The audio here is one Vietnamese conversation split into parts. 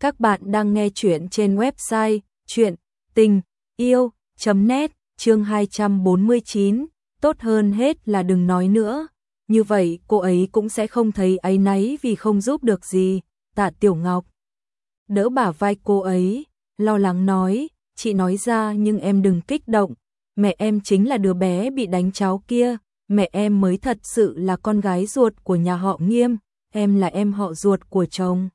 Các bạn đang nghe chuyện trên website chuyện tình yêu.net chương 249, tốt hơn hết là đừng nói nữa. Như vậy cô ấy cũng sẽ không thấy ấy náy vì không giúp được gì, tạ Tiểu Ngọc. Đỡ bả vai cô ấy, lo lắng nói, chị nói ra nhưng em đừng kích động, mẹ em chính là đứa bé bị đánh cháu kia, mẹ em mới thật sự là con gái ruột của nhà họ nghiêm, em là em họ ruột của chồng.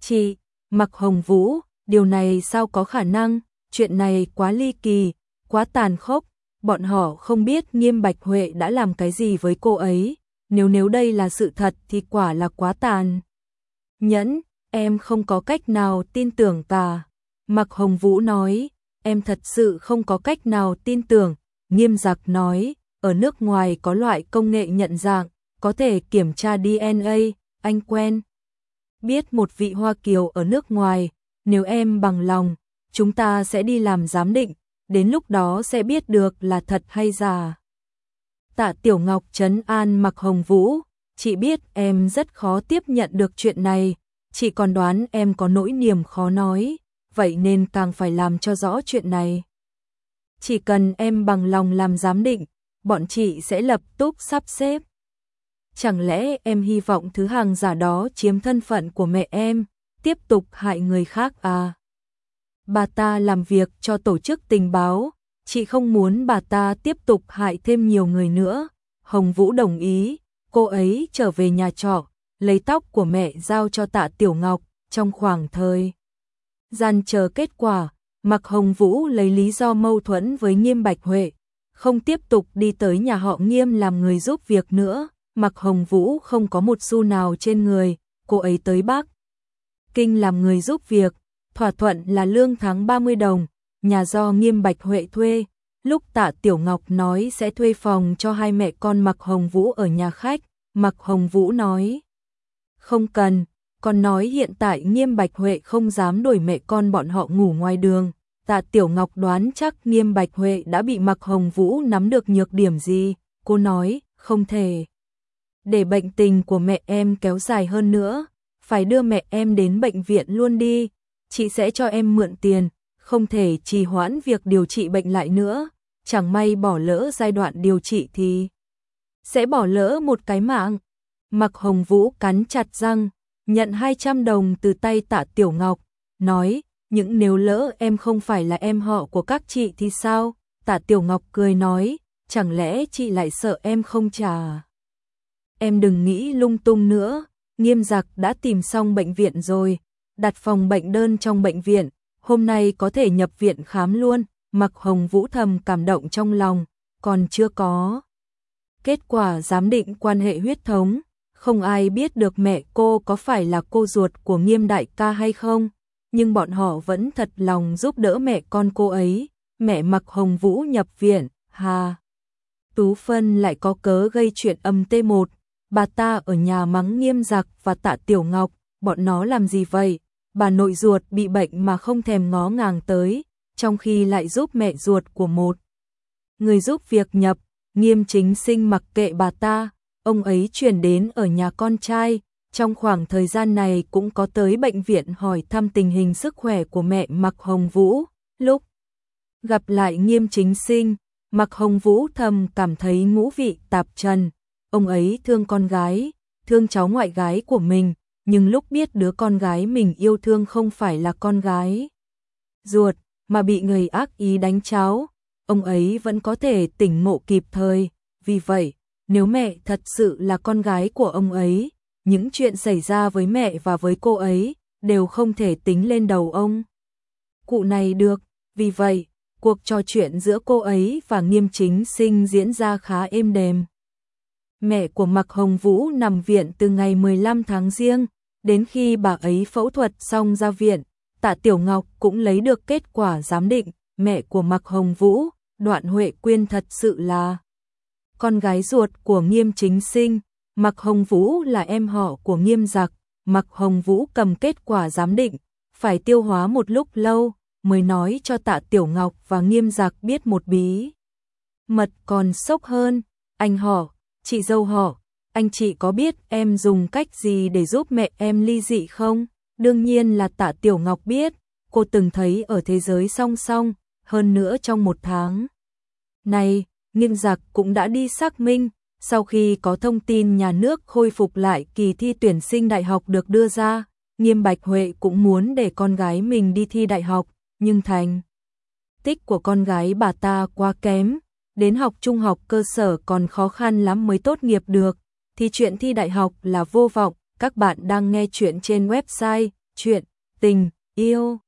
Chị, Mặc Hồng Vũ, điều này sao có khả năng, chuyện này quá ly kỳ, quá tàn khốc, bọn họ không biết Nghiêm Bạch Huệ đã làm cái gì với cô ấy, nếu nếu đây là sự thật thì quả là quá tàn. Nhẫn, em không có cách nào tin tưởng ta. Mặc Hồng Vũ nói, em thật sự không có cách nào tin tưởng, Nghiêm Giặc nói, ở nước ngoài có loại công nghệ nhận dạng, có thể kiểm tra DNA, anh quen biết một vị Hoa Kiều ở nước ngoài, nếu em bằng lòng, chúng ta sẽ đi làm giám định, đến lúc đó sẽ biết được là thật hay giả. Tạ Tiểu Ngọc trấn an mặc hồng vũ, chị biết em rất khó tiếp nhận được chuyện này, chị còn đoán em có nỗi niềm khó nói, vậy nên càng phải làm cho rõ chuyện này. Chỉ cần em bằng lòng làm giám định, bọn chị sẽ lập tức sắp xếp. Chẳng lẽ em hy vọng thứ hàng giả đó chiếm thân phận của mẹ em, tiếp tục hại người khác à? Bà ta làm việc cho tổ chức tình báo, chị không muốn bà ta tiếp tục hại thêm nhiều người nữa. Hồng Vũ đồng ý, cô ấy trở về nhà trọ, lấy tóc của mẹ giao cho tạ Tiểu Ngọc trong khoảng thời. Gian chờ kết quả, mặc Hồng Vũ lấy lý do mâu thuẫn với Nghiêm Bạch Huệ, không tiếp tục đi tới nhà họ Nghiêm làm người giúp việc nữa. Mặc Hồng Vũ không có một xu nào trên người, cô ấy tới Bắc. Kinh làm người giúp việc, thỏa thuận là lương tháng 30 đồng, nhà do Nghiêm Bạch Huệ thuê. Lúc tạ Tiểu Ngọc nói sẽ thuê phòng cho hai mẹ con Mặc Hồng Vũ ở nhà khách, Mặc Hồng Vũ nói. Không cần, con nói hiện tại Nghiêm Bạch Huệ không dám đuổi mẹ con bọn họ ngủ ngoài đường. Tạ Tiểu Ngọc đoán chắc Nghiêm Bạch Huệ đã bị Mặc Hồng Vũ nắm được nhược điểm gì, cô nói, không thể để bệnh tình của mẹ em kéo dài hơn nữa, phải đưa mẹ em đến bệnh viện luôn đi, chị sẽ cho em mượn tiền, không thể trì hoãn việc điều trị bệnh lại nữa, chẳng may bỏ lỡ giai đoạn điều trị thì sẽ bỏ lỡ một cái mạng. Mặc Hồng Vũ cắn chặt răng, nhận 200 đồng từ tay tạ Tiểu Ngọc, nói, những nếu lỡ em không phải là em họ của các chị thì sao? Tạ Tiểu Ngọc cười nói, chẳng lẽ chị lại sợ em không trả? Em đừng nghĩ lung tung nữa, nghiêm giặc đã tìm xong bệnh viện rồi, đặt phòng bệnh đơn trong bệnh viện, hôm nay có thể nhập viện khám luôn, mặc hồng vũ thầm cảm động trong lòng, còn chưa có. Kết quả giám định quan hệ huyết thống, không ai biết được mẹ cô có phải là cô ruột của nghiêm đại ca hay không, nhưng bọn họ vẫn thật lòng giúp đỡ mẹ con cô ấy, mẹ mặc hồng vũ nhập viện, hà. Tú Phân lại có cớ gây chuyện âm T1, bà ta ở nhà mắng nghiêm giặc và tạ tiểu ngọc, bọn nó làm gì vậy? Bà nội ruột bị bệnh mà không thèm ngó ngàng tới, trong khi lại giúp mẹ ruột của một. Người giúp việc nhập, nghiêm chính sinh mặc kệ bà ta, ông ấy chuyển đến ở nhà con trai, trong khoảng thời gian này cũng có tới bệnh viện hỏi thăm tình hình sức khỏe của mẹ Mặc Hồng Vũ, lúc gặp lại nghiêm chính sinh, Mặc Hồng Vũ thầm cảm thấy ngũ vị tạp trần, ông ấy thương con gái, thương cháu ngoại gái của mình, nhưng lúc biết đứa con gái mình yêu thương không phải là con gái ruột, mà bị người ác ý đánh cháu, ông ấy vẫn có thể tỉnh ngộ kịp thời, vì vậy, nếu mẹ thật sự là con gái của ông ấy, những chuyện xảy ra với mẹ và với cô ấy đều không thể tính lên đầu ông. Cụ này được, vì vậy, cuộc trò chuyện giữa cô ấy và nghiêm chính sinh diễn ra khá êm đềm. Mẹ của Mạc Hồng Vũ nằm viện từ ngày 15 tháng riêng, đến khi bà ấy phẫu thuật xong ra viện, Tạ Tiểu Ngọc cũng lấy được kết quả giám định, mẹ của Mạc Hồng Vũ, Đoạn Huệ Quyên thật sự là con gái ruột của Nghiêm Chính Sinh, Mạc Hồng Vũ là em họ của Nghiêm Giặc, Mạc Hồng Vũ cầm kết quả giám định, phải tiêu hóa một lúc lâu mới nói cho Tạ Tiểu Ngọc và Nghiêm Giặc biết một bí mật còn sốc hơn, anh họ chị dâu họ, anh chị có biết em dùng cách gì để giúp mẹ em ly dị không? Đương nhiên là tạ Tiểu Ngọc biết, cô từng thấy ở thế giới song song, hơn nữa trong một tháng. Này, nghiêm giặc cũng đã đi xác minh, sau khi có thông tin nhà nước khôi phục lại kỳ thi tuyển sinh đại học được đưa ra, nghiêm Bạch Huệ cũng muốn để con gái mình đi thi đại học, nhưng thành tích của con gái bà ta quá kém, đến học trung học cơ sở còn khó khăn lắm mới tốt nghiệp được, thì chuyện thi đại học là vô vọng. Các bạn đang nghe chuyện trên website chuyện tình yêu.net